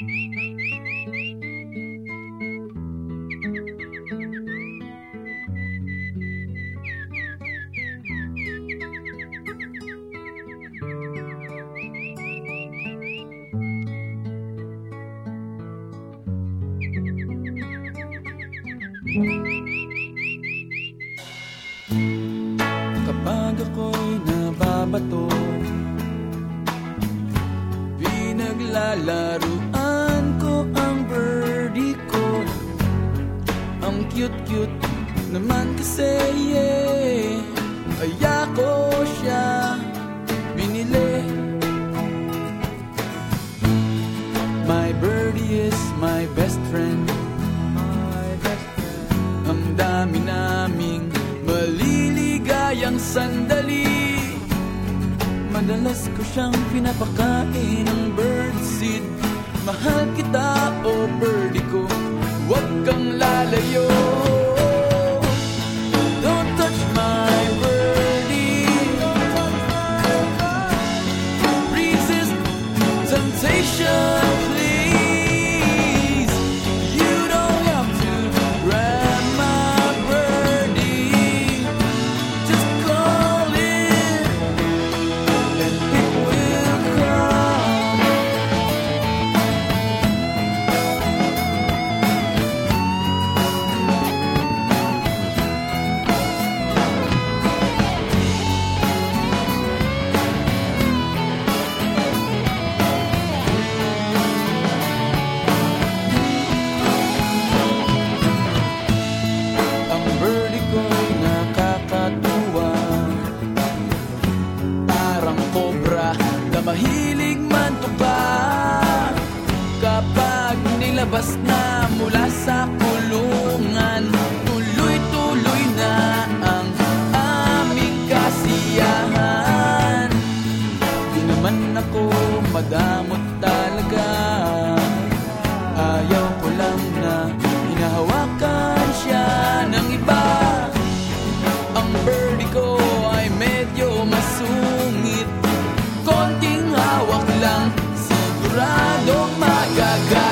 Kapag ako'y nababato Pinaglalaruan cute-cute naman kasi yeah. Kaya ko siya binili. My birdie is my best friend. My best friend. Ang dami naming maliligayang sandali. Madalas ko siyang pinapakain ng birdseed. Mahal kita o birdie ko mahilig mantuka Kapag nilabas na siguradong magagalit